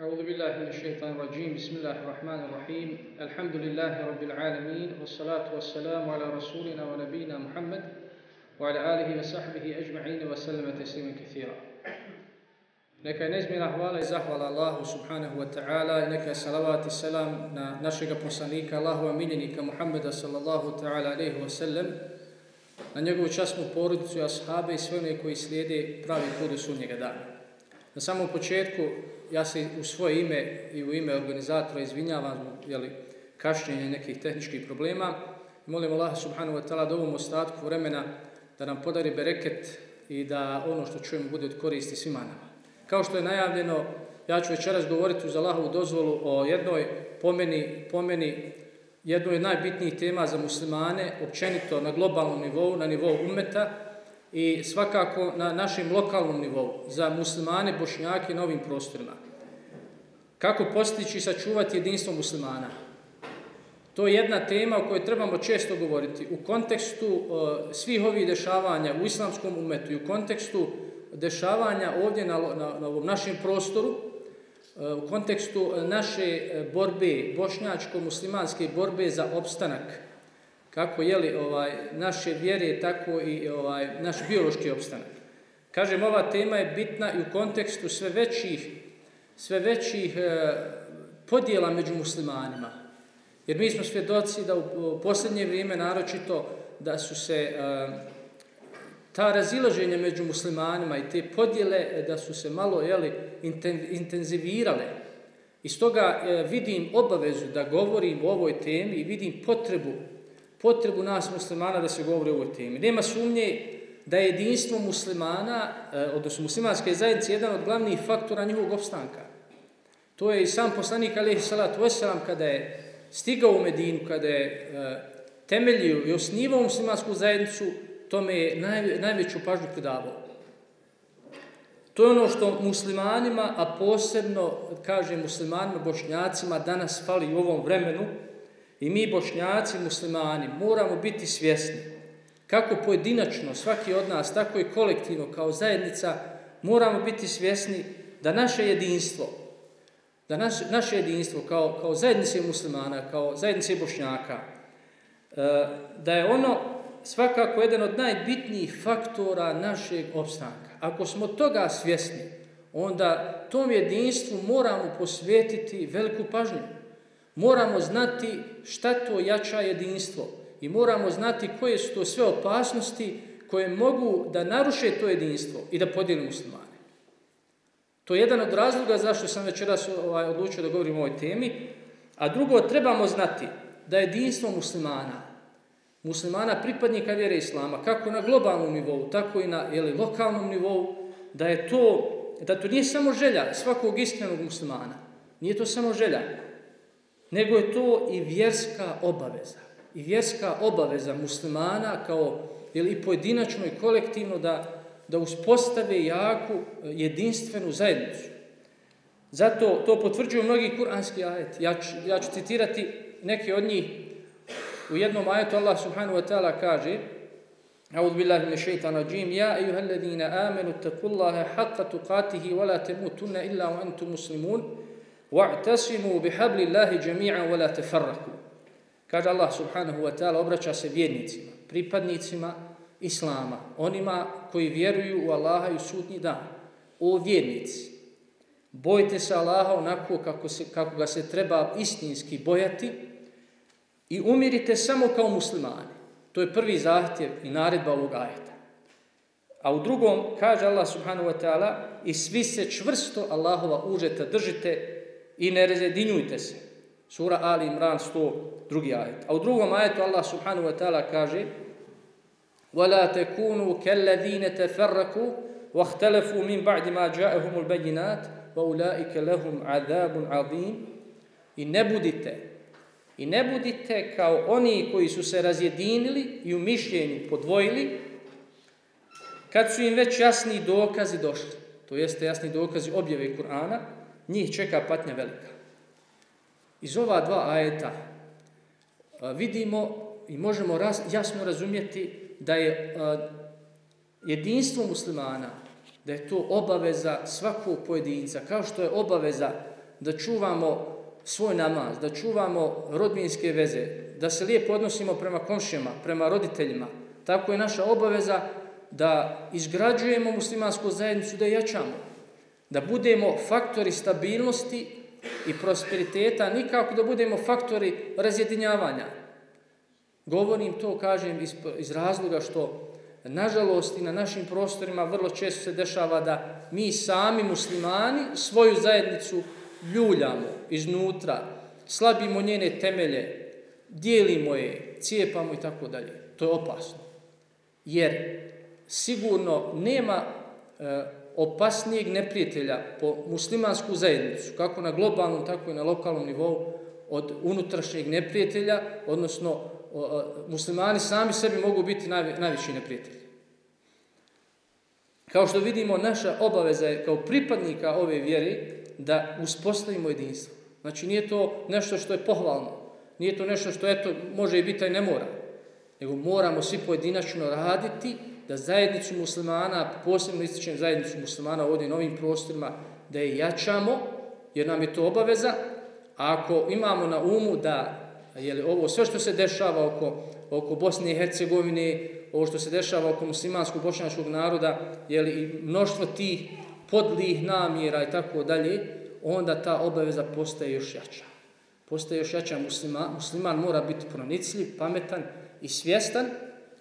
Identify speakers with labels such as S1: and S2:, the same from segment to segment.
S1: أعوذ بالله من الشيطان الرجيم بسم الله الرحمن الرحيم الحمد لله رب العالمين والصلاة والسلام على رسولنا ونبينا محمد وعلى آله وصحبه أجمعين وسلم تسليما كثيرا Neka je nezmjena hvala i zahvala Allahu subhanahu wa ta'ala i neka je salavat i salam na našeg poslanika, Allahu amiljenika Muhammeda sallallahu ta'ala alaihi wa sallam, na njegovu časnu porodicu i ashabe i sve one koji slijede pravi put do sunnjega dana. Na samom početku ja se u svoje ime i u ime organizatora izvinjavam jeli, kašnjenje nekih tehničkih problema. Molim Allah subhanahu wa ta'ala da ovom ostatku vremena da nam podari bereket i da ono što čujemo bude od koristi svima nama. Kao što je najavljeno, ja ću večeras govoriti uz Allahovu dozvolu o jednoj pomeni, pomeni jednoj najbitnijih tema za muslimane, općenito na globalnom nivou, na nivou umeta i svakako na našem lokalnom nivou za muslimane, bošnjake na ovim prostorima. Kako postići i sačuvati jedinstvo muslimana? To je jedna tema o kojoj trebamo često govoriti. U kontekstu uh, svih ovih dešavanja u islamskom umetu i u kontekstu dešavanja ovdje na, na, na ovom našem prostoru, uh, u kontekstu naše borbe, bošnjačko-muslimanske borbe za opstanak, kako je li ovaj, naše vjere, tako i ovaj, naš biološki opstanak. Kažem, ova tema je bitna i u kontekstu sve većih, sve većih eh, podjela među muslimanima. Jer mi smo svjedoci da u posljednje vrijeme naročito da su se eh, ta razilaženja među muslimanima i te podjele e, da su se malo jeli, intenzivirale. I stoga eh, vidim obavezu da govorim o ovoj temi i vidim potrebu potrebu nas muslimana da se govori o ovoj temi. Nema sumnje da je jedinstvo muslimana, e, odnosno muslimanske zajednice, jedan od glavnih faktora njihovog opstanka. To je i sam poslanik alaihi salatu wasalam kada je stigao u Medinu, kada je e, temeljio i osnivao muslimansku zajednicu, tome je naj, najveću pažnju pridavao. To je ono što muslimanima, a posebno, kažem muslimanima, bošnjacima, danas fali u ovom vremenu, I mi, bošnjaci, muslimani, moramo biti svjesni kako pojedinačno, svaki od nas, tako i kolektivno, kao zajednica, moramo biti svjesni da naše jedinstvo, da naš, naše jedinstvo kao, kao zajednice muslimana, kao zajednice bošnjaka, e, da je ono svakako jedan od najbitnijih faktora našeg opstanka. Ako smo toga svjesni, onda tom jedinstvu moramo posvetiti veliku pažnju. Moramo znati šta to jača jedinstvo i moramo znati koje su to sve opasnosti koje mogu da naruše to jedinstvo i da podijeli muslimane. To je jedan od razloga zašto sam večeras ovaj, odlučio da govorim o ovoj temi. A drugo, trebamo znati da jedinstvo muslimana, muslimana pripadnika vjere Islama, kako na globalnom nivou, tako i na jeli, lokalnom nivou, da je to, da to nije samo želja svakog iskrenog muslimana. Nije to samo želja, nego je to i vjerska obaveza. I vjerska obaveza muslimana kao ili i pojedinačno i kolektivno da, da uspostave jaku jedinstvenu zajednicu. Zato to potvrđuju mnogi kuranski ajet. Ja ću, ja ću citirati neke od njih. U jednom ajetu Allah subhanahu wa ta'ala kaže أعوذ بالله من الشيطان الرجيم يا أيها الذين آمنوا اتقوا الله حق تقاته ولا تموتن إلا وأنتم مسلمون wa'tasimu bihablillahi jami'an wa la tafarraqu. Kaže Allah subhanahu wa ta'ala obraća se vjernicima, pripadnicima islama, onima koji vjeruju u Allaha i sudnji dan. O vjernici, bojte se Allaha onako kako, se, kako ga se treba istinski bojati i umirite samo kao muslimani. To je prvi zahtjev i naredba ovog ajeta. A u drugom kaže Allah subhanahu wa ta'ala i svi se čvrsto Allahova užeta držite i ne rezedinjujte se. Sura Ali Imran 100, drugi ajet. A u drugom ajetu Allah subhanahu wa ta'ala kaže وَلَا تَكُونُوا كَلَّذِينَ تَفَرَّكُوا وَاخْتَلَفُوا مِنْ بَعْدِ مَا جَاءَهُمُ الْبَيِّنَاتِ وَأُولَٰئِكَ لَهُمْ عَذَابٌ عَظِيمٌ I ne budite, i ne budite kao oni koji su se razjedinili i u mišljenju podvojili, kad su im već jasni dokazi došli, to jeste jasni dokazi objave Kur'ana, njih čeka patnja velika. Iz ova dva ajeta vidimo i možemo raz, jasno razumjeti da je jedinstvo muslimana, da je to obaveza svakog pojedinca, kao što je obaveza da čuvamo svoj namaz, da čuvamo rodbinske veze, da se lijepo odnosimo prema komšijama, prema roditeljima. Tako je naša obaveza da izgrađujemo muslimansku zajednicu, da jačamo, da budemo faktori stabilnosti i prosperiteta, nikako da budemo faktori razjedinjavanja. Govorim to, kažem, iz, iz razloga što, nažalost, i na našim prostorima vrlo često se dešava da mi sami muslimani svoju zajednicu ljuljamo iznutra, slabimo njene temelje, dijelimo je, cijepamo i tako dalje. To je opasno. Jer sigurno nema e, opasnijeg neprijatelja po muslimansku zajednicu, kako na globalnom, tako i na lokalnom nivou, od unutrašnjeg neprijatelja, odnosno muslimani sami sebi mogu biti najveći najviši neprijatelji. Kao što vidimo, naša obaveza je kao pripadnika ove vjere da uspostavimo jedinstvo. Znači nije to nešto što je pohvalno, nije to nešto što eto, može i biti, i ne mora. Nego moramo svi pojedinačno raditi da zajednicu muslimana, posebno ističem zajednicu muslimana ovdje na ovim prostorima, da je jačamo, jer nam je to obaveza. A ako imamo na umu da je ovo sve što se dešava oko, oko Bosne i Hercegovine, ovo što se dešava oko muslimanskog bošnjačkog naroda, je li mnoštvo tih podlih namjera i tako dalje, onda ta obaveza postaje još jača. Postaje još jača musliman, musliman mora biti pronicljiv, pametan i svjestan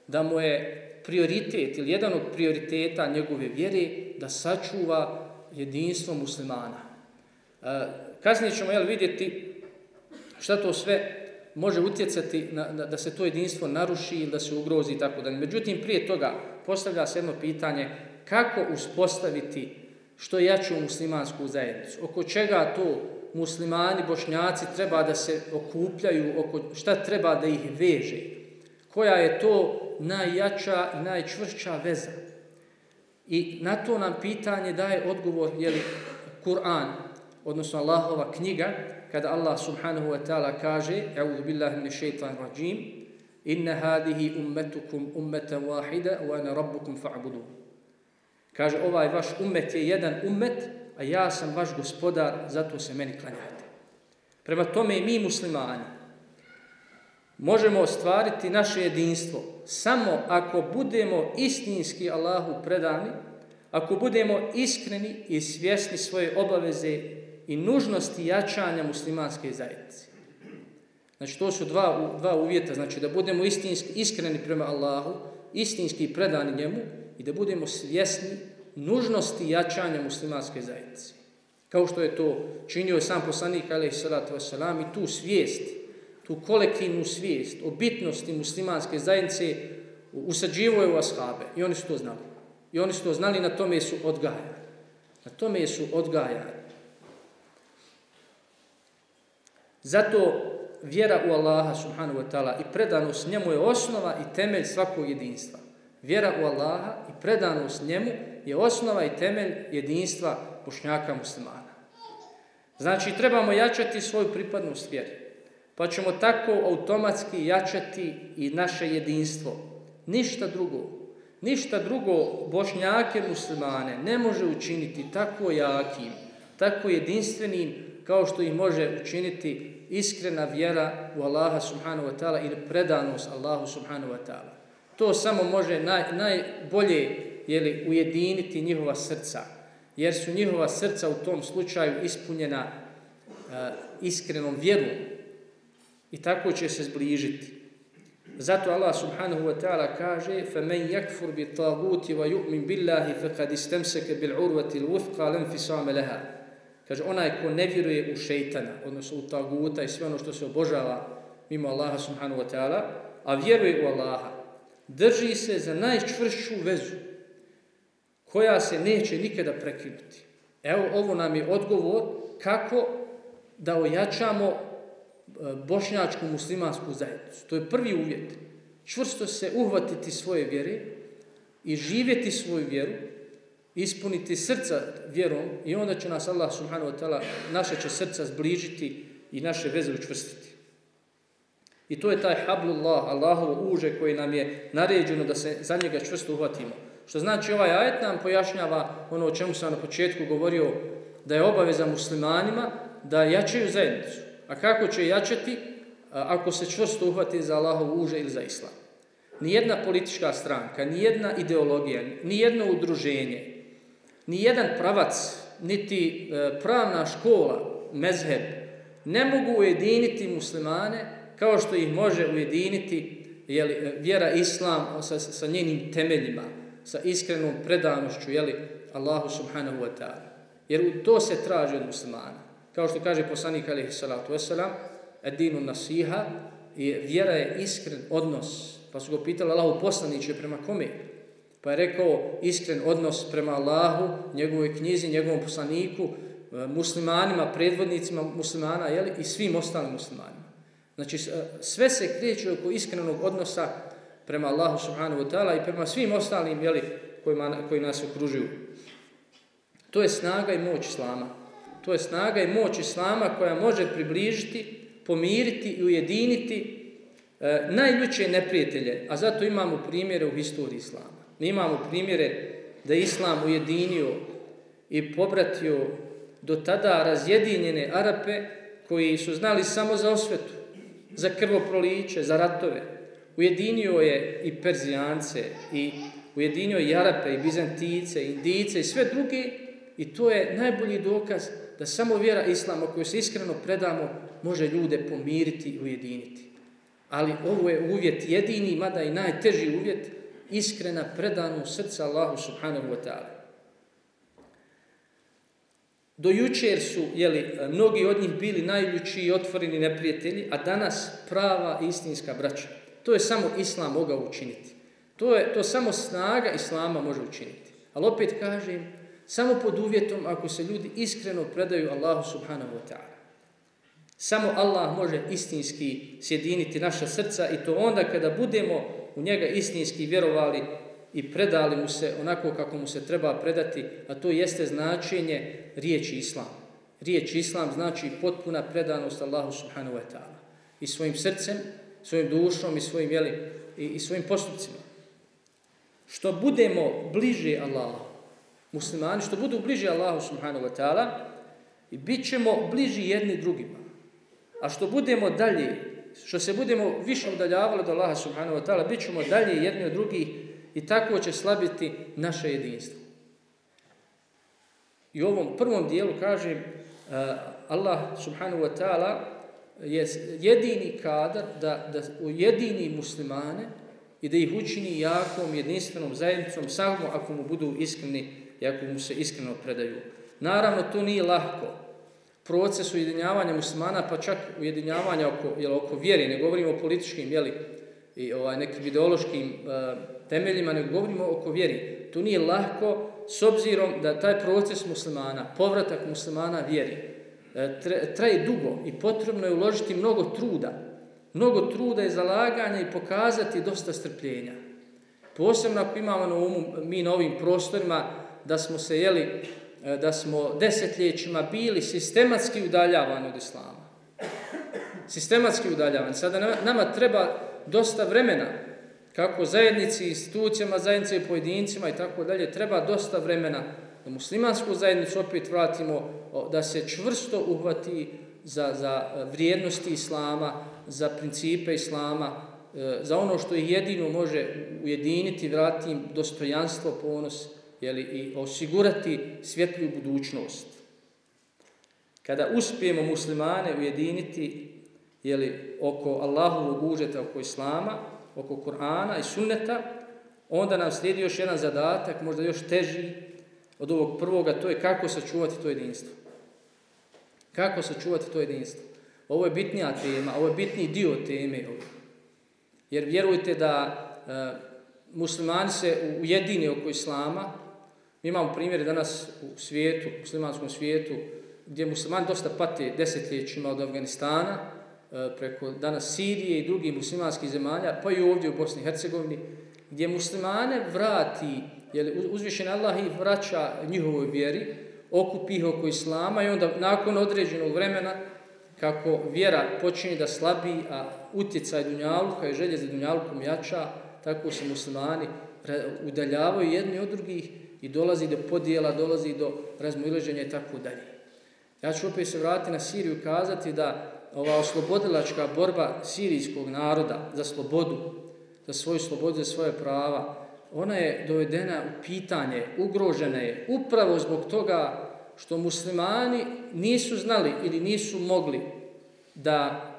S1: da mu je prioritet ili jedan od prioriteta njegove vjere da sačuva jedinstvo muslimana. E, kasnije ćemo jel, vidjeti šta to sve može utjecati na, da, da se to jedinstvo naruši ili da se ugrozi i tako dalje. Međutim, prije toga postavlja se jedno pitanje kako uspostaviti što jaču muslimansku zajednicu. Oko čega to muslimani, bošnjaci treba da se okupljaju, oko šta treba da ih veže. Koja je to najjača i najčvršća veza. I na to nam pitanje daje odgovor, jeli, Kur'an, odnosno Allahova knjiga, kada Allah subhanahu wa ta'ala kaže, Euzu billahi min šeitan rajim, inna hadihi ummetukum ummeten wahida, wa ana rabbukum fa'budu. Kaže, ovaj vaš ummet je jedan ummet, a ja sam vaš gospodar, zato se meni klanjate. Prema tome mi muslimani možemo ostvariti naše jedinstvo samo ako budemo istinski Allahu predani, ako budemo iskreni i svjesni svoje obaveze i nužnosti jačanja muslimanske zajednice. Znači, to su dva, dva uvjeta. Znači, da budemo istinski, iskreni prema Allahu, istinski predani njemu i da budemo svjesni nužnosti jačanja muslimanske zajednice. Kao što je to činio sam poslanik, alaih salatu wasalam, i tu svijest, tu kolektivnu svijest o bitnosti muslimanske zajednice usađivo je u ashabe. I oni su to znali. I oni su to znali, na tome su odgajani. Na tome su odgajani. Zato vjera u Allaha subhanahu wa ta'ala i predanost njemu je osnova i temelj svakog jedinstva. Vjera u Allaha i predanost njemu je osnova i temelj jedinstva bošnjaka muslimana. Znači, trebamo jačati svoju pripadnost vjeri. Pa ćemo tako automatski jačati i naše jedinstvo. Ništa drugo. Ništa drugo bošnjake muslimane ne može učiniti tako jakim, tako jedinstvenim kao što ih može učiniti iskrena vjera u Allaha subhanahu wa ta'ala ili predanost Allahu subhanahu wa ta'ala. To samo može naj, najbolje jeli, ujediniti njihova srca, jer su njihova srca u tom slučaju ispunjena uh, iskrenom vjerom i tako će se zbližiti. Zato Allah subhanahu wa ta'ala kaže فَمَنْ يَكْفُرْ بِطَاغُوتِ وَيُؤْمِنْ بِاللَّهِ فَقَدْ اسْتَمْسَكَ بِالْعُرْوَةِ الْوُثْقَ لَنْ فِسَامَ لَهَا Kaže, onaj ko ne vjeruje u šeitana, odnosno u taguta i sve ono što se obožava mimo Allaha subhanahu wa ta'ala, a vjeruje u Allaha, drži se za najčvršću vezu koja se neće nikada prekinuti. Evo, ovo nam je odgovor kako da ojačamo e, E, bošnjačku muslimansku zajednicu. To je prvi uvjet. Čvrsto se uhvatiti svoje vjere i živjeti svoju vjeru, ispuniti srca vjerom i onda će nas Allah subhanahu wa ta'ala, naše će srca zbližiti i naše veze učvrstiti. I to je taj hablullah, Allahovo uže koje nam je naređeno da se za njega čvrsto uhvatimo. Što znači ovaj ajet nam pojašnjava ono o čemu sam na početku govorio, da je obaveza muslimanima da jačaju zajednicu. A kako će jačati ako se čvrsto uhvati za Allahov uže ili za islam? Nijedna politička stranka, nijedna ideologija, nijedno udruženje, nijedan pravac, niti e, pravna škola, mezheb, ne mogu ujediniti muslimane kao što ih može ujediniti jeli, e, vjera islam sa, sa njenim temeljima, sa iskrenom predanošću jeli, Allahu subhanahu wa ta'ala. Jer to se traži od muslimana. Kao što kaže poslanik alaihi salatu wasalam, edinu nasiha, i vjera je iskren odnos. Pa su go pitali Allahu poslaniće prema kome? Pa je rekao iskren odnos prema Allahu, njegovoj knjizi, njegovom poslaniku, e, muslimanima, predvodnicima muslimana jeli, i svim ostalim muslimanima. Znači e, sve se kreće oko iskrenog odnosa prema Allahu subhanahu wa ta'ala i prema svim ostalim jeli, kojima, koji nas okružuju. To je snaga i moć Islama. To je snaga i moć Islama koja može približiti, pomiriti i ujediniti e, najljuće neprijatelje. A zato imamo primjere u historiji Islama. Mi imamo primjere da Islam ujedinio i pobratio do tada razjedinjene Arape koji su znali samo za osvetu, za krvoproliće, za ratove. Ujedinio je i Perzijance, i ujedinio i Arape, i Bizantice, i Indice, i sve druge I to je najbolji dokaz da samo vjera Islama koju se iskreno predamo može ljude pomiriti i ujediniti. Ali ovo je uvjet jedini, mada i najteži uvjet, iskrena predanu srca Allahu subhanahu wa ta'ala. Do jučer su jeli, mnogi od njih bili najljuči i otvoreni neprijatelji, a danas prava istinska braća. To je samo Islam mogao učiniti. To je to samo snaga Islama može učiniti. Ali opet kažem, Samo pod uvjetom ako se ljudi iskreno predaju Allahu subhanahu wa ta'ala. Samo Allah može istinski sjediniti naša srca i to onda kada budemo u njega istinski vjerovali i predali mu se onako kako mu se treba predati, a to jeste značenje riječi Islam. Riječ Islam znači potpuna predanost Allahu subhanahu wa ta'ala. I svojim srcem, svojim dušom i svojim, jeli, i, i svojim postupcima. Što budemo bliže Allahu, muslimani, što budu bliži Allahu subhanahu wa ta'ala i bit ćemo bliži jedni drugima. A što budemo dalje, što se budemo više udaljavali do Allaha subhanahu wa ta'ala, bit ćemo dalje jedni od drugih i tako će slabiti naše jedinstvo. I u ovom prvom dijelu kaže eh, Allah subhanahu wa ta'ala je jedini kadar da, da ujedini muslimane i da ih učini jakom, jedinstvenom zajednicom samo ako mu budu iskreni i ako mu se iskreno predaju. Naravno, to nije lahko. Proces ujedinjavanja muslimana, pa čak ujedinjavanja oko, jel, oko vjeri, ne govorimo o političkim jeli, i ovaj, nekim ideološkim e, temeljima, ne govorimo oko vjeri. To nije lahko s obzirom da taj proces muslimana, povratak muslimana vjeri, uh, traje dugo i potrebno je uložiti mnogo truda. Mnogo truda i zalaganja i pokazati dosta strpljenja. Posebno ako imamo na umu, mi na ovim prostorima, da smo se jeli, e, da smo desetljećima bili sistematski udaljavani od islama. Sistematski udaljavani. Sada nama treba dosta vremena, kako zajednici, institucijama, zajednice i pojedincima i tako dalje, treba dosta vremena da muslimansku zajednicu opet vratimo, da se čvrsto uhvati za, za vrijednosti islama, za principe islama, e, za ono što ih jedino može ujediniti, vratiti dostojanstvo, ponos jeli, i osigurati svjetlju budućnost. Kada uspijemo muslimane ujediniti jeli, oko Allahovog užeta, oko Islama, oko Kur'ana i sunneta, onda nam slijedi još jedan zadatak, možda još teži od ovog prvoga, to je kako sačuvati to jedinstvo. Kako sačuvati to jedinstvo. Ovo je bitnija tema, ovo je bitniji dio teme. Jer vjerujte da e, muslimani se ujedine oko Islama, Mi imamo primjere danas u svijetu, u muslimanskom svijetu, gdje muslimani dosta pate desetljećima od Afganistana, e, preko danas Sirije i drugih muslimanskih zemalja, pa i ovdje u Bosni i Hercegovini, gdje muslimane vrati, jer uzvišen Allah ih vraća njihovoj vjeri, okupi ih oko Islama i onda nakon određenog vremena, kako vjera počinje da slabi, a utjecaj Dunjaluka i želje za Dunjalukom jača, tako se muslimani udaljavaju jedni od drugih i dolazi do podijela, dolazi do razmoileženja i tako dalje. Ja ću opet se vratiti na Siriju kazati da ova oslobodilačka borba sirijskog naroda za slobodu, za svoju slobodu, za svoje prava, ona je dovedena u pitanje, ugrožena je upravo zbog toga što muslimani nisu znali ili nisu mogli da,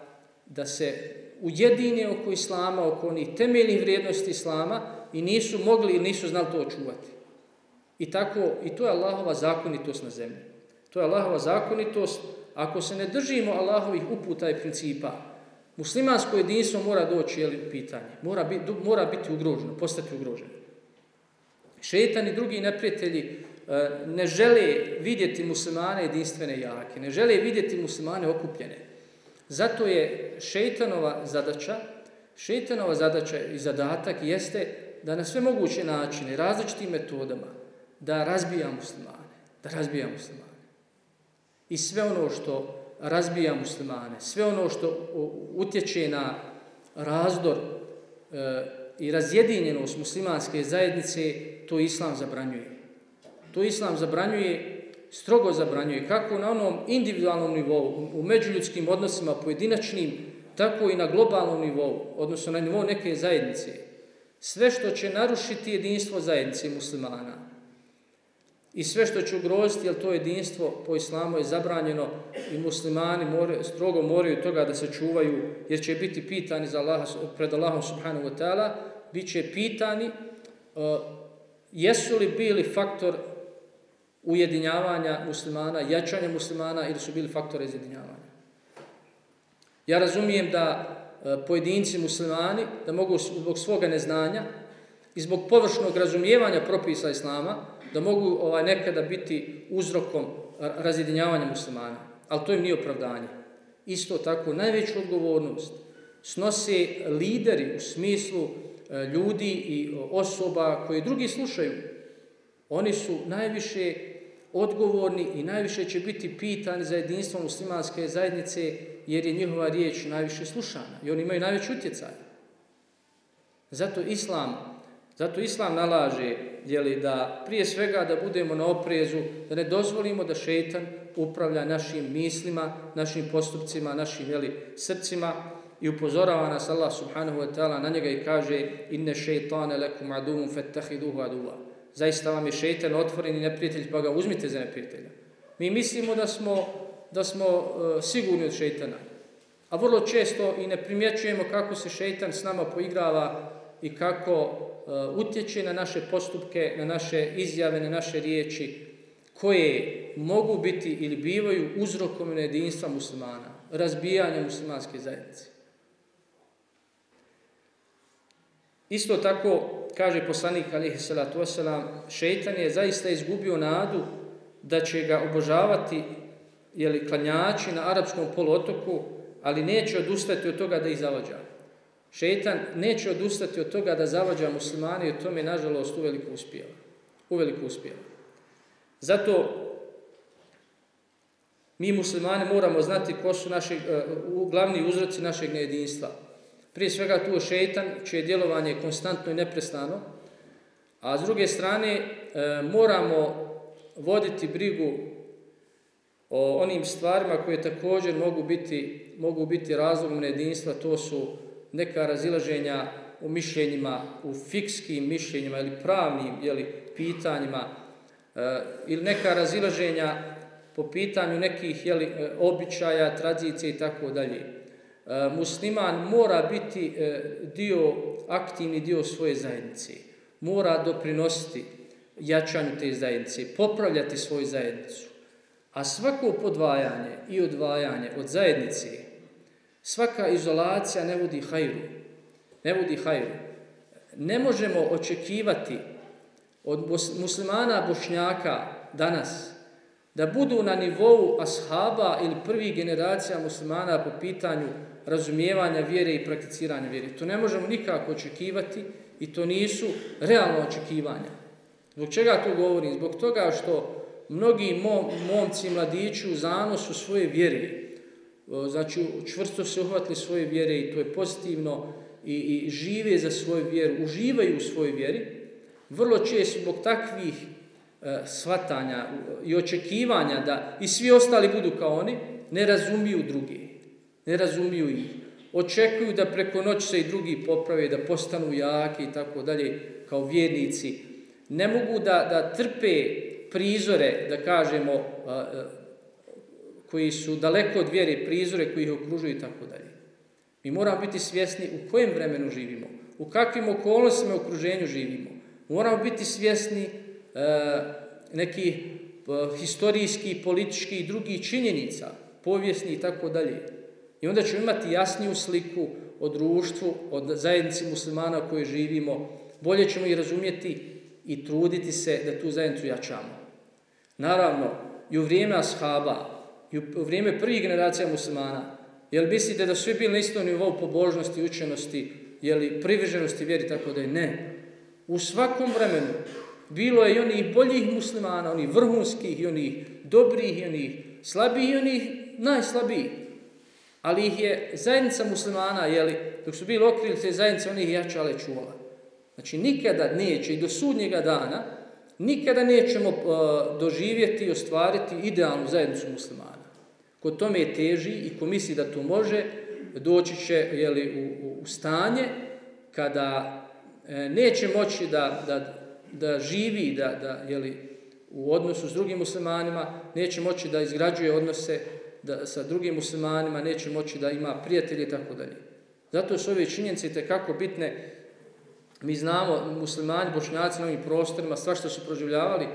S1: da se ujedine oko islama, oko onih temeljnih vrijednosti islama i nisu mogli ili nisu znali to očuvati. I tako, i to je Allahova zakonitost na zemlji. To je Allahova zakonitost. Ako se ne držimo Allahovih uputa i principa, muslimansko jedinstvo mora doći jeli, u pitanje. Mora, bi, mora biti ugroženo, postati ugroženo. Šetan i drugi neprijatelji e, ne žele vidjeti muslimane jedinstvene jake, ne žele vidjeti muslimane okupljene. Zato je šeitanova zadaća, šeitanova zadaća i zadatak jeste da na sve moguće načine, različitim metodama, da razbija muslimane, da razbija muslimane. I sve ono što razbija muslimane, sve ono što utječe na razdor e, i razjedinjenost muslimanske zajednice, to islam zabranjuje. To islam zabranjuje, strogo zabranjuje, kako na onom individualnom nivou, u međuljudskim odnosima pojedinačnim, tako i na globalnom nivou, odnosno na nivou neke zajednice. Sve što će narušiti jedinstvo zajednice muslimana i sve što će ugroziti, jer to jedinstvo po islamu je zabranjeno i muslimani more, strogo moraju toga da se čuvaju, jer će biti pitani za Allah, pred Allahom subhanahu wa ta'ala, bit će pitani uh, jesu li bili faktor ujedinjavanja muslimana, jačanja muslimana ili su bili faktor izjedinjavanja. Ja razumijem da uh, pojedinci muslimani, da mogu zbog svoga neznanja i zbog površnog razumijevanja propisa islama, da mogu ovaj nekada biti uzrokom razjedinjavanja muslimana. Ali to im nije opravdanje. Isto tako, najveću odgovornost snose lideri u smislu E, ljudi i osoba koje drugi slušaju, oni su najviše odgovorni i najviše će biti pitani za jedinstvo muslimanske zajednice jer je njihova riječ najviše slušana i oni imaju najveći utjecaj. Zato islam, zato islam nalaže jeli, da prije svega da budemo na oprezu, da ne dozvolimo da šetan upravlja našim mislima, našim postupcima, našim jeli, srcima, i upozorava nas Allah subhanahu wa ta'ala na njega i kaže inne šeitane lekum adumum fettahiduhu aduva. Zaista vam je šeitan i neprijatelj, pa ga uzmite za neprijatelja. Mi mislimo da smo, da smo uh, sigurni od šeitana. A vrlo često i ne primjećujemo kako se šeitan s nama poigrava i kako Uh, utječe na naše postupke, na naše izjave, na naše riječi, koje mogu biti ili bivaju uzrokom jedinstva muslimana, razbijanja muslimanske zajednice. Isto tako, kaže poslanik alihi salatu wasalam, šeitan je zaista izgubio nadu da će ga obožavati jeli, klanjači na arapskom poluotoku, ali neće odustati od toga da ih zavađa. Šeitan neće odustati od toga da zavađa muslimani i o tome, nažalost, uveliko uspijeva. Uveliko uspijeva. Zato mi muslimani moramo znati ko su naši, uh, glavni uzroci našeg nejedinstva. Prije svega tu je šeitan, čije djelovanje je konstantno i neprestano, a s druge strane uh, moramo voditi brigu o onim stvarima koje također mogu biti, mogu biti razlogom nejedinstva, to su neka razilaženja u mišljenjima, u fikskim mišljenjima ili pravnim jeli, pitanjima, e, ili neka razilaženja po pitanju nekih jeli, eh, običaja, tradicije i tako dalje. Eh, musliman mora biti e, dio, aktivni dio svoje zajednice. Mora doprinositi jačanju te zajednice, popravljati svoju zajednicu. A svako podvajanje i odvajanje od zajednice, svaka izolacija ne vodi hajru. Ne vodi hajru. Ne možemo očekivati od muslimana bošnjaka danas da budu na nivou ashaba ili prvih generacija muslimana po pitanju razumijevanja vjere i prakticiranja vjere. To ne možemo nikako očekivati i to nisu realno očekivanja. Zbog čega to govorim? Zbog toga što mnogi mom, momci i mladići u zanosu svoje vjere, znači čvrsto se uhvatili svoje vjere i to je pozitivno i, i žive za svoju vjeru, uživaju u svojoj vjeri, vrlo često zbog takvih e, svatanja e, i očekivanja da i svi ostali budu kao oni, ne razumiju druge, ne razumiju ih. Očekuju da preko noći se i drugi poprave, da postanu jaki i tako dalje, kao vjernici. Ne mogu da, da trpe prizore, da kažemo, e, e, koji su daleko od vjere, prizore koji ih okružuju i tako dalje. Mi moramo biti svjesni u kojem vremenu živimo, u kakvim okolnostima okruženju živimo. Moramo biti svjesni e, nekih e, historijskih, političkih i drugih činjenica, povijesni i tako dalje. I onda ćemo imati jasniju sliku o društvu, o zajednici muslimana u kojoj živimo. Bolje ćemo i razumjeti i truditi se da tu zajednicu jačamo. Naravno, i u vrijeme ashaba, i u vrijeme prvih generacija muslimana, jel mislite da svi bili na istom nivou pobožnosti i učenosti, jeli privrženosti vjeri, tako da je ne. U svakom vremenu bilo je i onih boljih muslimana, onih vrhunskih, i onih dobrih, i onih slabih, i onih najslabijih. Ali ih je zajednica muslimana, jeli, dok su bili okrili te zajednice, onih jačale čuvala. Znači, nikada neće i do sudnjega dana, nikada nećemo uh, doživjeti i ostvariti idealnu zajednicu muslimana. Ko tome teži i ko misli da to može, doći će jeli, u, u stanje kada e, neće moći da, da, da živi da, da, jeli, u odnosu s drugim muslimanima, neće moći da izgrađuje odnose da, sa drugim muslimanima, neće moći da ima prijatelje i tako dalje. Zato su ove činjenice kako bitne. Mi znamo, muslimani, bošnjaci na ovim prostorima, sva što su proživljavali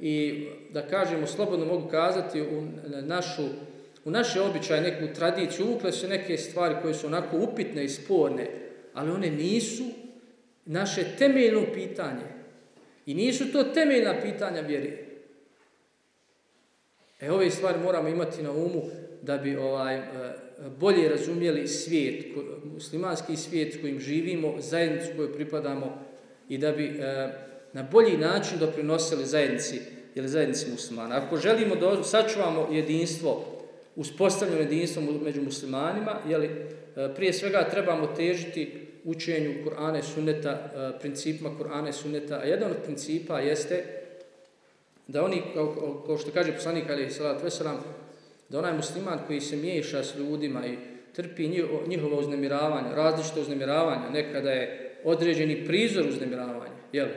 S1: i da kažemo, slobodno mogu kazati u našu u naše običaje, neku tradiciju, uvukle su neke stvari koje su onako upitne i sporne, ali one nisu naše temeljno pitanje. I nisu to temeljna pitanja vjeri. E, ove stvari moramo imati na umu da bi ovaj e, bolje razumjeli svijet, muslimanski svijet s kojim živimo, zajednicu koju pripadamo i da bi e, na bolji način doprinosili zajednici ili zajednici muslimana. Ako želimo da sačuvamo jedinstvo uspostavljeno jedinstvo među muslimanima, jeli, e, prije svega trebamo težiti učenju Kur'ana i Sunneta, e, principima Kur'ana i Sunneta, a jedan od principa jeste da oni, kao, kao što kaže poslanik Ali Salat Veselam, da onaj musliman koji se miješa s ljudima i trpi njihovo uznemiravanje, različite uznemiravanje, nekada je određeni prizor uznemiravanja, jel?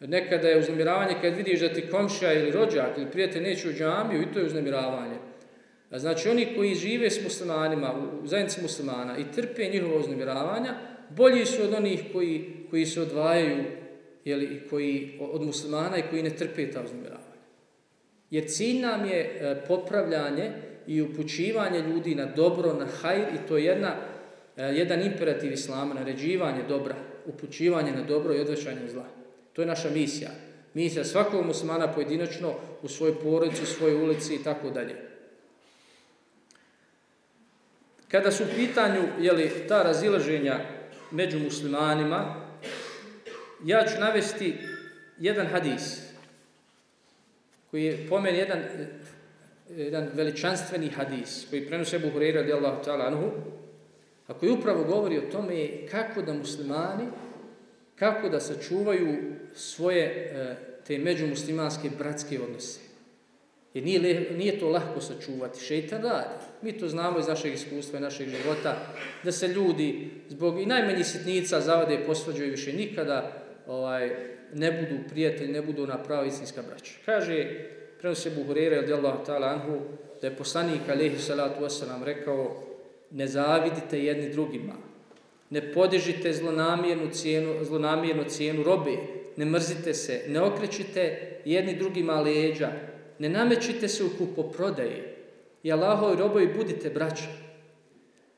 S1: Nekada je uznemiravanje kad vidiš da ti komšija ili rođak ili prijatelj neće u džamiju i to je uznemiravanje. Znači oni koji žive s muslimanima, u zajednici muslimana i trpe njihovo uznemiravanja, bolji su od onih koji, koji se odvajaju jeli, koji, od muslimana i koji ne trpe ta uznemiravanja. Jer cilj nam je e, popravljanje i upućivanje ljudi na dobro, na hajr i to je jedna, e, jedan imperativ islama, naređivanje dobra, upućivanje na dobro i odvećanje zla. To je naša misija. Misija svakog muslimana pojedinačno u svojoj porodici, u svojoj ulici i tako dalje. Kada su u pitanju jeli, ta razilaženja među muslimanima, ja ću navesti jedan hadis, koji je po meni jedan, jedan veličanstveni hadis, koji prenose Ebu Hureyre radijallahu ta'ala anhu, a koji upravo govori o tome kako da muslimani, kako da sačuvaju svoje eh, te međumuslimanske bratske odnose. Jer nije, nije to lahko sačuvati. Šeitan radi. Mi to znamo iz našeg iskustva i našeg života, da se ljudi zbog i najmanjih sitnica zavade i posvađaju više nikada ovaj, ne budu prijatelji, ne budu na prava istinska braća. Kaže, prenosi Buhurere, radijallahu ta'ala anhu, da je poslanik, alaihi salatu wasalam, rekao, ne zavidite jedni drugima, ne podižite zlonamjernu cijenu, zlonamjernu cijenu robe, ne mrzite se, ne okrećite jedni drugima leđa, ne namećite se u kupoprodaji i Allahovi robovi budite braća.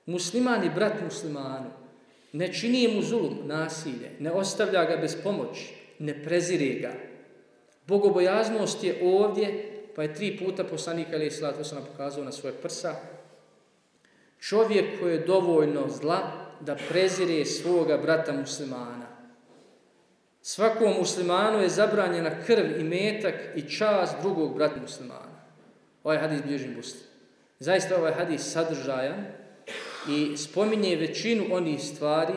S1: Musliman i brat muslimanu ne čini mu zulum, nasilje, ne ostavlja ga bez pomoći, ne prezire ga. Bogobojaznost je ovdje, pa je tri puta poslanik Ali Isla, to sam pokazao na svoje prsa, čovjek koji je dovoljno zla da prezire svoga brata muslimana. Svakom muslimanu je zabranjena krv i metak i čas drugog brata muslimana. Ovaj hadis bježi muslim. Zaista ovaj hadis sadržajan i spominje većinu onih stvari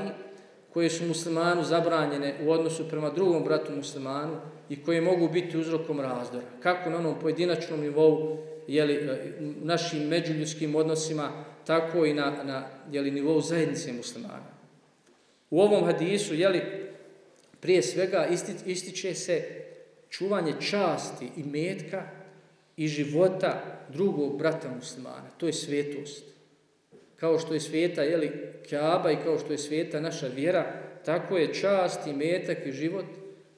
S1: koje su muslimanu zabranjene u odnosu prema drugom bratu muslimanu i koje mogu biti uzrokom razdora. Kako na onom pojedinačnom nivou, jeli, e, našim međuljudskim odnosima, tako i na, na jeli, nivou zajednice muslimana. U ovom hadisu, jeli, prije svega ističe se čuvanje časti i metka i života drugog brata muslimana. To je svetost. Kao što je sveta jeli, kjaba i kao što je sveta naša vjera, tako je čast i metak i život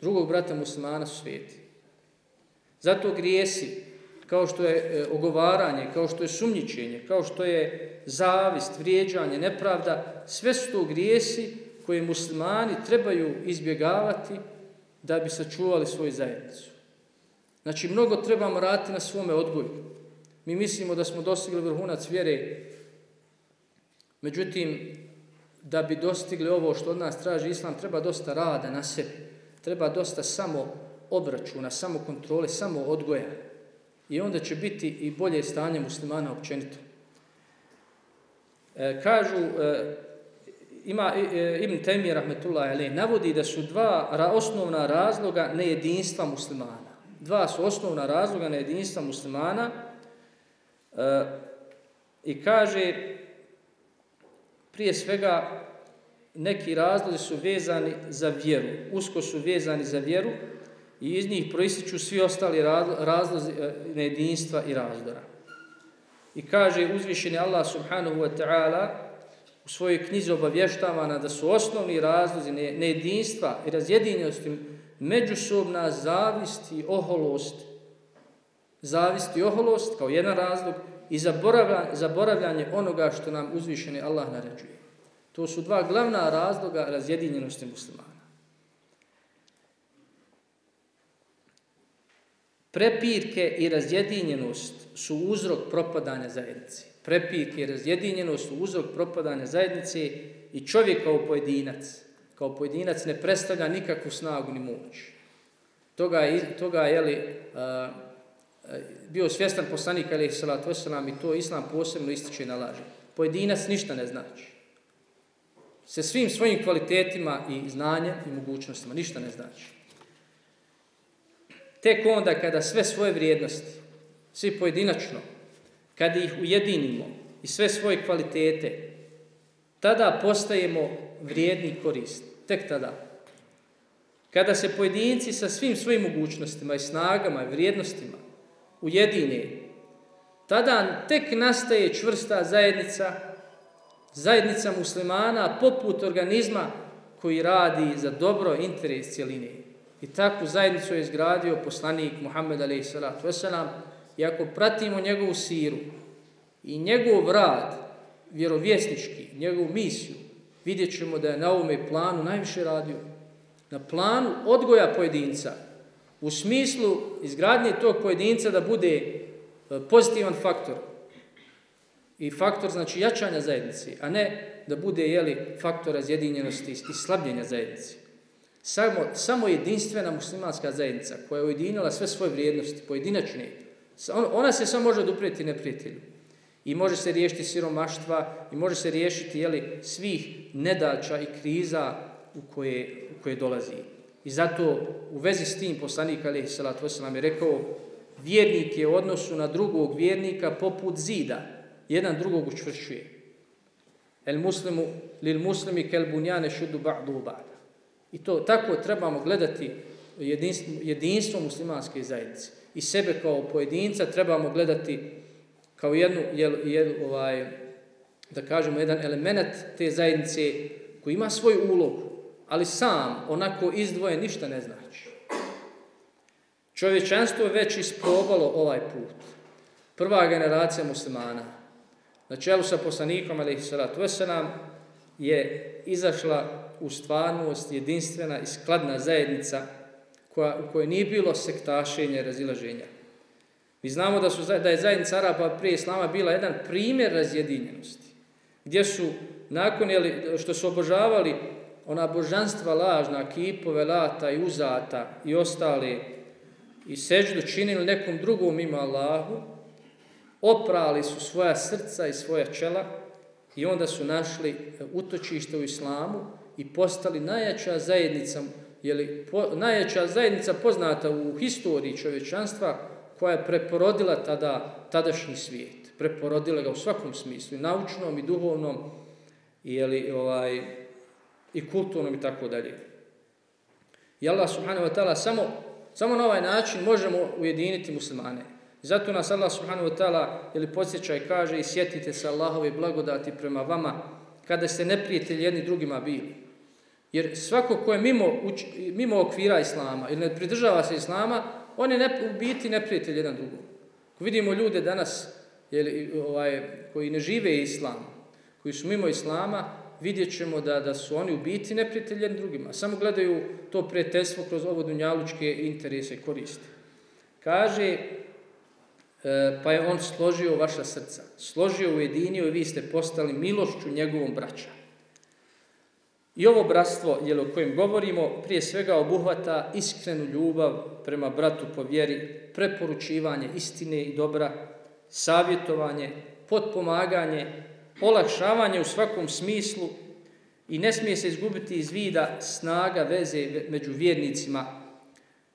S1: drugog brata muslimana su sveti. Zato grijesi, kao što je e, ogovaranje, kao što je sumnjičenje, kao što je zavist, vrijeđanje, nepravda, sve su to grijesi koje muslimani trebaju izbjegavati da bi sačuvali svoju zajednicu. Znači, mnogo trebamo raditi na svome odgoju. Mi mislimo da smo dostigli vrhunac vjere, međutim, da bi dostigli ovo što od nas traži Islam, treba dosta rada na sebi. Treba dosta samo obračuna, samo kontrole, samo odgoja. I onda će biti i bolje stanje muslimana općenito. E, kažu, e, ima e, e, Ibn Taymi rahmetullahi alejhi navodi da su dva ra, osnovna razloga nejedinstva muslimana. Dva su osnovna razloga nejedinstva muslimana. E, I kaže prije svega neki razlozi su vezani za vjeru, usko su vezani za vjeru i iz njih proističu svi ostali razlozi e, nejedinstva i razdora. I kaže uzvišeni Allah subhanahu wa ta'ala u svojoj knjizi obavještavana da su osnovni razlozi nejedinstva i razjedinjenosti međusobna zavist i oholost. Zavist i oholost kao jedan razlog i zaboravljanje onoga što nam uzvišeni Allah naređuje. To su dva glavna razloga razjedinjenosti muslimana. Prepirke i razjedinjenost su uzrok propadanja zajednice prepirke i razjedinjenost su uzrok propadane zajednice i čovjek kao pojedinac, kao pojedinac ne predstavlja nikakvu snagu ni moć. Toga je, toga je li, bio svjestan poslanik ali salatu wasalam i to islam posebno ističe na laži. Pojedinac ništa ne znači. Se svim svojim kvalitetima i znanjem i mogućnostima ništa ne znači. Tek onda kada sve svoje vrijednosti, svi pojedinačno, kada ih ujedinimo i sve svoje kvalitete, tada postajemo vrijedni korist. Tek tada. Kada se pojedinci sa svim svojim mogućnostima i snagama i vrijednostima ujedine, tada tek nastaje čvrsta zajednica, zajednica muslimana poput organizma koji radi za dobro interes cijeline. I takvu zajednicu je izgradio poslanik Muhammed a.s. I ako pratimo njegovu siru i njegov rad, vjerovjesnički, njegovu misiju, vidjet ćemo da je na ovome planu najviše radio. Na planu odgoja pojedinca, u smislu izgradnje tog pojedinca da bude e, pozitivan faktor. I faktor znači jačanja zajednice, a ne da bude jeli, faktor razjedinjenosti i slabljenja zajednice. Samo, samo jedinstvena muslimanska zajednica koja je ujedinila sve svoje vrijednosti, pojedinačne, Ona se samo može duprijeti neprijatelju. I može se riješiti siromaštva i može se riješiti jeli, svih nedača i kriza u koje, u koje dolazi. I zato u vezi s tim poslanik Ali Salatu Veselam je rekao vjernik je u odnosu na drugog vjernika poput zida. Jedan drugog učvršuje. El muslimu lil muslimi kel bunjane šudu ba'du ba'da. I to tako trebamo gledati jedinstvo, jedinstvo muslimanske zajednice i sebe kao pojedinca trebamo gledati kao jednu, jel, jel, ovaj, da kažemo, jedan element te zajednice koji ima svoju ulogu, ali sam, onako izdvoje, ništa ne znači. Čovječanstvo je već isprobalo ovaj put. Prva generacija muslimana, na čelu sa poslanikom, ali salatu veselam, je izašla u stvarnost jedinstvena i skladna zajednica koja, u kojoj nije bilo sektašenja i razilaženja. Mi znamo da, su, da je zajednica Araba prije Islama bila jedan primjer razjedinjenosti, gdje su, nakon jeli, što su obožavali ona božanstva lažna, kipove, lata i uzata i ostale, i seđu činili nekom drugom ima Allahu, oprali su svoja srca i svoja čela i onda su našli e, utočište u islamu i postali najjača zajednica, jeli, po, najjača zajednica poznata u historiji čovječanstva koja je preporodila tada, tadašnji svijet. Preporodila ga u svakom smislu, i naučnom, i duhovnom, i, jeli, ovaj, i kulturnom i tako dalje. I Allah subhanahu wa ta'ala samo, samo na ovaj način možemo ujediniti muslimane. Zato nas Allah subhanahu wa ta'ala ili podsjeća i kaže i sjetite se Allahove blagodati prema vama kada ste neprijatelji jedni drugima bili. Jer svako ko je mimo, uč, mimo okvira Islama ili ne pridržava se Islama, on je ne, u biti neprijatelj jedan drugom. Ko vidimo ljude danas jeli, ovaj, koji ne žive Islam, koji su mimo Islama, vidjet ćemo da, da su oni u biti neprijatelji jedni drugima. Samo gledaju to prijateljstvo kroz ovo dunjalučke interese koriste. Kaže, E, pa je on složio vaša srca, složio ujedinio i vi ste postali milošću njegovom braća. I ovo bratstvo, jel o kojem govorimo, prije svega obuhvata iskrenu ljubav prema bratu po vjeri, preporučivanje istine i dobra, savjetovanje, potpomaganje, olakšavanje u svakom smislu i ne smije se izgubiti iz vida snaga veze među vjernicima,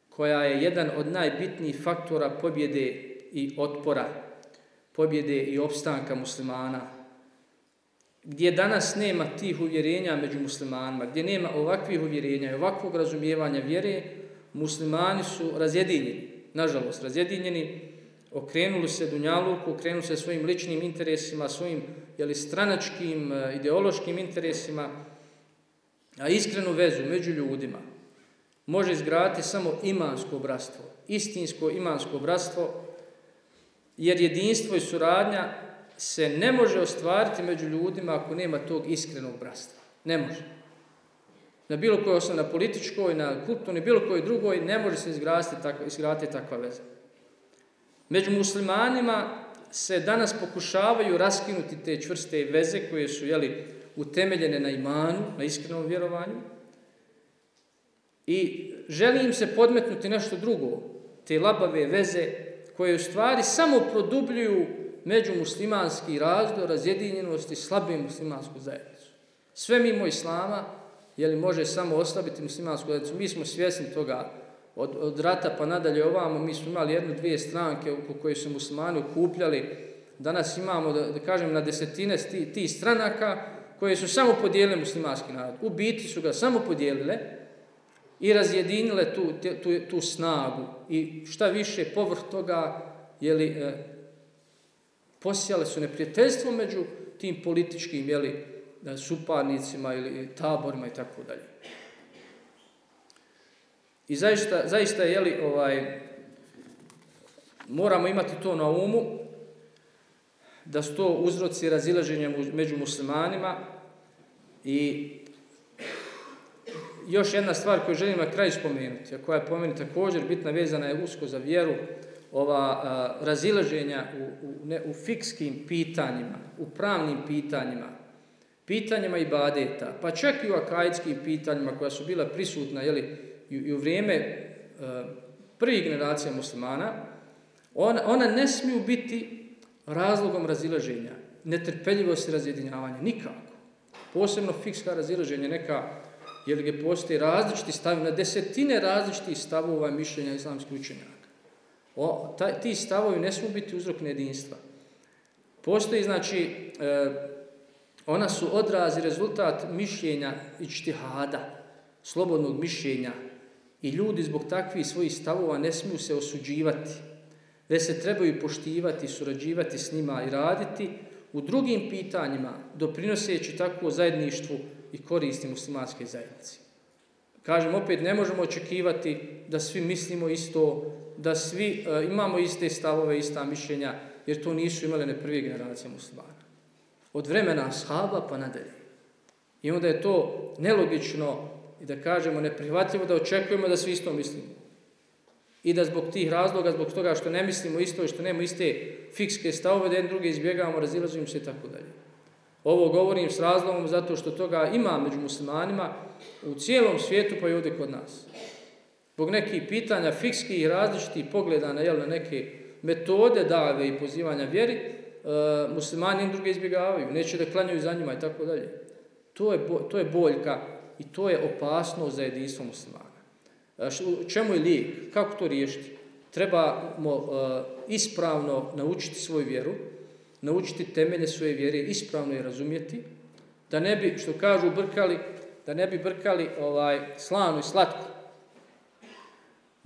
S1: koja je jedan od najbitnijih faktora pobjede i otpora, pobjede i opstanka muslimana, gdje danas nema tih uvjerenja među muslimanima, gdje nema ovakvih uvjerenja i ovakvog razumijevanja vjere, muslimani su razjedinjeni, nažalost razjedinjeni, okrenuli se Dunjaluku, okrenuli se svojim ličnim interesima, svojim jeli, stranačkim, e, ideološkim interesima, a iskrenu vezu među ljudima. Može izgraditi samo imansko bratstvo, istinsko imansko bratstvo, jer jedinstvo i suradnja se ne može ostvariti među ljudima ako nema tog iskrenog bratstva. Ne može. Na bilo kojoj osnovi, na političkoj, na kulturnoj, bilo kojoj drugoj, ne može se izgraditi takva, izgraditi takva veza. Među muslimanima se danas pokušavaju raskinuti te čvrste veze koje su jeli, utemeljene na imanu, na iskrenom vjerovanju. I želi im se podmetnuti nešto drugo, te labave veze koje u stvari samo produbljuju među muslimanski razdor, razjedinjenost i slabiju muslimansku zajednicu. Sve mimo islama, je li može samo oslabiti muslimansku zajednicu, mi smo svjesni toga od, od rata pa nadalje ovamo, mi smo imali jednu, dvije stranke u koje su muslimani ukupljali, danas imamo, da, da kažem, na desetine ti, ti stranaka koje su samo podijelile muslimanski narod. U biti su ga samo podijelile, i razjedinile tu, tu, tu snagu i šta više povrh toga jeli, e, eh, posijale su neprijateljstvo među tim političkim jeli, suparnicima ili taborima i tako dalje. I zaista, zaista jeli, ovaj, moramo imati to na umu, da su to uzroci razilaženja među muslimanima i još jedna stvar koju želim na kraju spomenuti, a koja je po meni također bitna vezana je usko za vjeru, ova a, razilaženja u, u, ne, u fikskim pitanjima, u pravnim pitanjima, pitanjima ibadeta, pa čak i u akajitskim pitanjima koja su bila prisutna jeli, i, i u vrijeme a, prvih generacija muslimana, ona, ona ne smiju biti razlogom razilaženja, netrpeljivosti razjedinjavanja, nikako. Posebno fikska razilaženja, neka jer gdje postoje različiti stavi, na desetine različitih stavova mišljenja islamskih učenjaka. O, taj, ti stavovi ne smiju biti uzrok nejedinstva. Postoji, znači, e, ona su odraz i rezultat mišljenja i čtihada, slobodnog mišljenja. I ljudi zbog takvih svojih stavova ne smiju se osuđivati, već se trebaju poštivati, surađivati s njima i raditi u drugim pitanjima, doprinoseći takvo zajedništvu i koristi muslimanske zajednice. Kažem, opet ne možemo očekivati da svi mislimo isto, da svi e, imamo iste stavove, ista mišljenja, jer to nisu imale ne prve generacije muslimana. Od vremena ashaba pa nadalje. I onda je to nelogično i da kažemo neprihvatljivo da očekujemo da svi isto mislimo. I da zbog tih razloga, zbog toga što ne mislimo isto i što nemamo iste fikske stavove, da jedan drugi izbjegavamo, razilazimo se i tako dalje. Ovo govorim s razlogom zato što toga ima među muslimanima u cijelom svijetu pa i ovdje kod nas. Bog nekih pitanja fikskih i različitih pogleda na, jel, neke metode dave i pozivanja vjeri, e, muslimani im druge izbjegavaju, neće da klanjaju za njima i tako dalje. To je, to je boljka i to je opasno za jedinstvo muslimana. E, čemu je lijek? Kako to riješiti? Trebamo e, ispravno naučiti svoju vjeru, naučiti temelje svoje vjere, ispravno je razumjeti, da ne bi, što kažu, brkali, da ne bi brkali ovaj slanu i slatku.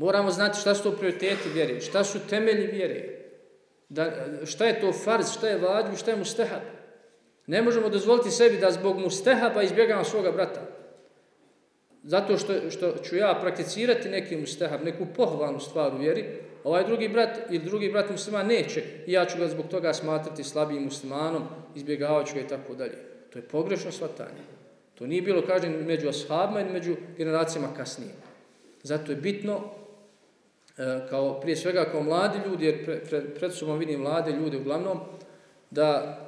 S1: Moramo znati šta su to prioriteti vjere, šta su temelji vjere, da, šta je to farz, šta je vađu, šta je mustehab. Ne možemo dozvoliti sebi da zbog mustehaba izbjegamo svoga brata. Zato što, što ću ja prakticirati neki mustehab, neku pohvalnu stvar u vjeri, ovaj drugi brat ili drugi brat muslima neće i ja ću ga zbog toga smatrati slabijim muslimanom, izbjegavat ću ga i tako dalje. To je pogrešno svatanje. To nije bilo kažem među ashabima i među generacijama kasnije. Zato je bitno, E, kao, prije svega kao mladi ljudi, jer pre, pre, pred sobom vidim mlade ljude uglavnom, da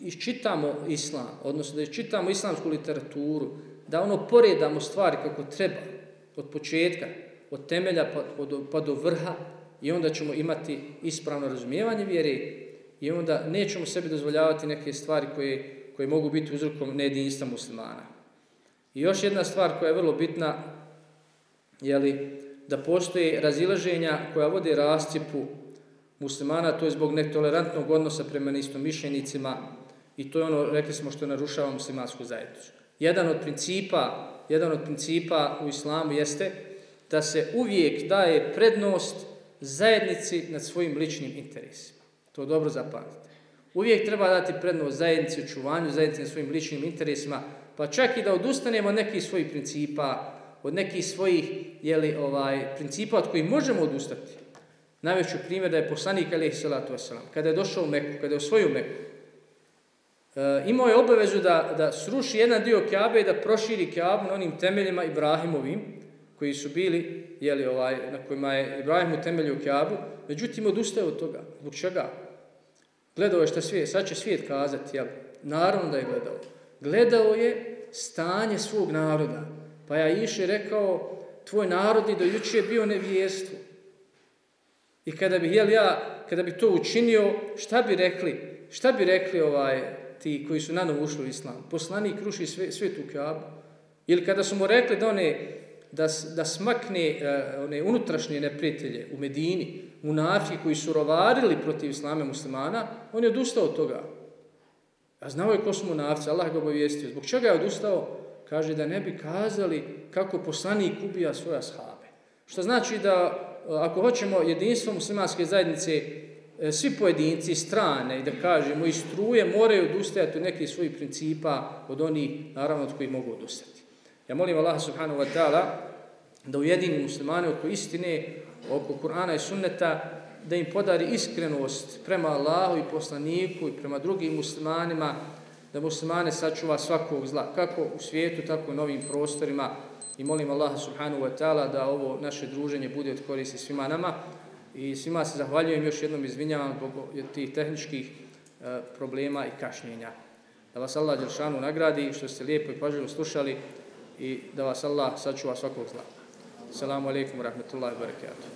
S1: iščitamo islam, odnosno da iščitamo islamsku literaturu, da ono poredamo stvari kako treba, od početka, od temelja pa, pa, do, pa do vrha, i onda ćemo imati ispravno razumijevanje vjere i onda nećemo sebi dozvoljavati neke stvari koje, koje mogu biti uzrokom nejedinstva muslimana. I još jedna stvar koja je vrlo bitna, je li da postoje razilaženja koja vode rascipu muslimana, to je zbog netolerantnog odnosa prema mišljenicima i to je ono, rekli smo, što narušava muslimansku zajednicu. Jedan od principa, jedan od principa u islamu jeste da se uvijek daje prednost zajednici nad svojim ličnim interesima. To dobro zapamtite. Uvijek treba dati prednost zajednici, očuvanju zajednici nad svojim ličnim interesima, pa čak i da odustanemo neki nekih svojih principa, od nekih svojih jeli, ovaj, principa od kojih možemo odustati. Najveću primjer da je poslanik alaihi salatu wasalam, kada je došao u Meku, kada je osvojio Meku, e, imao je obavezu da, da sruši jedan dio Kjabe i da proširi Kjabu na onim temeljima Ibrahimovim, koji su bili, jeli, ovaj, na kojima je Ibrahim utemeljio Kjabu, međutim odustaje od toga. Zbog čega? Gledao je šta svijet, sad će svijet kazati, jel? Naravno da je gledao. Gledao je stanje svog naroda. Pa ja iše rekao, tvoj narod i do juče je bio nevijestvo. I kada bi, jel ja, kada bi to učinio, šta bi rekli? Šta bi rekli ovaj ti koji su na novo ušli u islam? Poslanik ruši sve, sve tu kabu. Ili kada su mu rekli da one da, da smakne uh, one unutrašnje neprijatelje u Medini, u Nafi koji su rovarili protiv islame muslimana, on je odustao od toga. A znao je ko su mu nafci, Allah ga obavijestio. Zbog čega je odustao? Kaže da ne bi kazali kako poslanik ubija svoja shabe. Što znači da e, ako hoćemo jedinstvo muslimanske zajednice, e, svi pojedinci strane i da kažemo i struje moraju odustajati od nekih svojih principa od onih naravno od kojih mogu odustati. Ja molim Allah subhanahu wa ta'ala da ujedini muslimane oko istine, oko Kur'ana i sunneta, da im podari iskrenost prema Allahu i poslaniku i prema drugim muslimanima, da muslimane sačuva svakog zla, kako u svijetu, tako i novim prostorima. I molim Allaha subhanahu wa ta'ala da ovo naše druženje bude od koristi svima nama. I svima se zahvaljujem, još jednom izvinjavam zbog tih tehničkih e, problema i kašnjenja. Da vas Allah Đeršanu nagradi što ste lijepo i pažljivo slušali i da vas Allah sačuva svakog zla. Assalamu alaikum wa rahmatullahi wa barakatuh.